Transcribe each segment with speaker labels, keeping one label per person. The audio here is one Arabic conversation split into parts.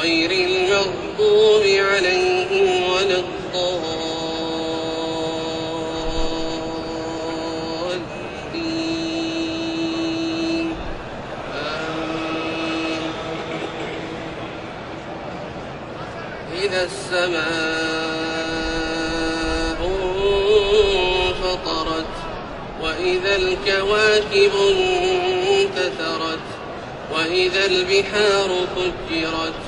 Speaker 1: غير المغضوب عليهم ولا الضالين. إذا السماء انفطرت وإذا الكواكب انتثرت وإذا البحار فجرت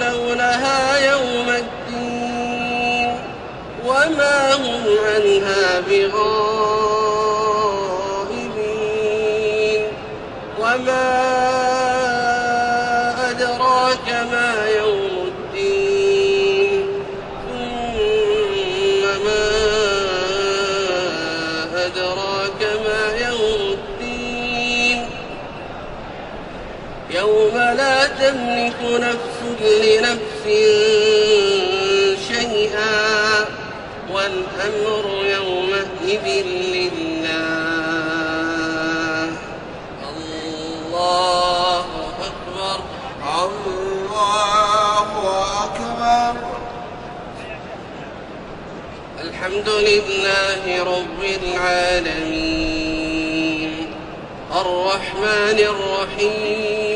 Speaker 1: يصلونها يوم الدين وما هم عنها بغائبين وما يوم لا تملك نفس لنفس شيئا والأمر يومئذ لله. الله أكبر.
Speaker 2: الله أكبر.
Speaker 1: الحمد لله رب العالمين. الرحمن الرحيم.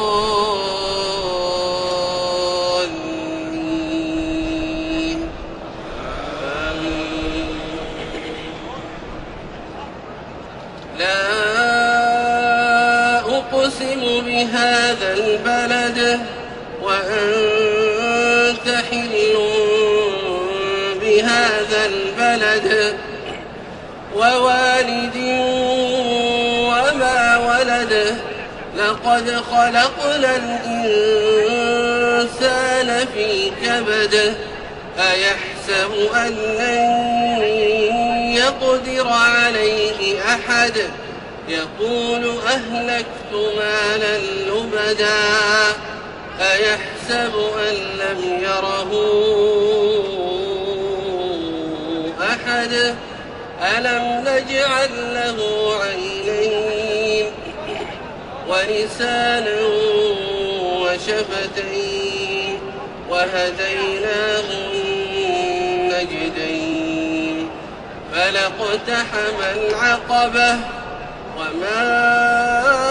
Speaker 1: وأنت حل بهذا البلد ووالد وما ولد. لقد خلقنا الإنسان في كبد. أيحسب أن لن يقدر عليه أحد؟ يقول أهلكت مالا لبدا. أيحسب أن لم يره أحد؟ ألم نجعل له عينين؟ ولسانا وشفتين؟ وهديناه النجدين. فلاقتحم العقبة وما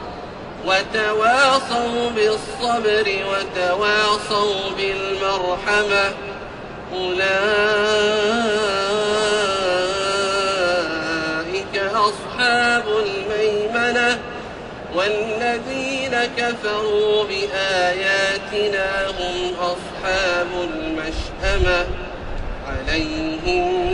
Speaker 1: وتواصوا بالصبر وتواصوا بالمرحمة. أولئك أصحاب الميمنة والذين كفروا بآياتنا هم أصحاب المشأمة. عليهم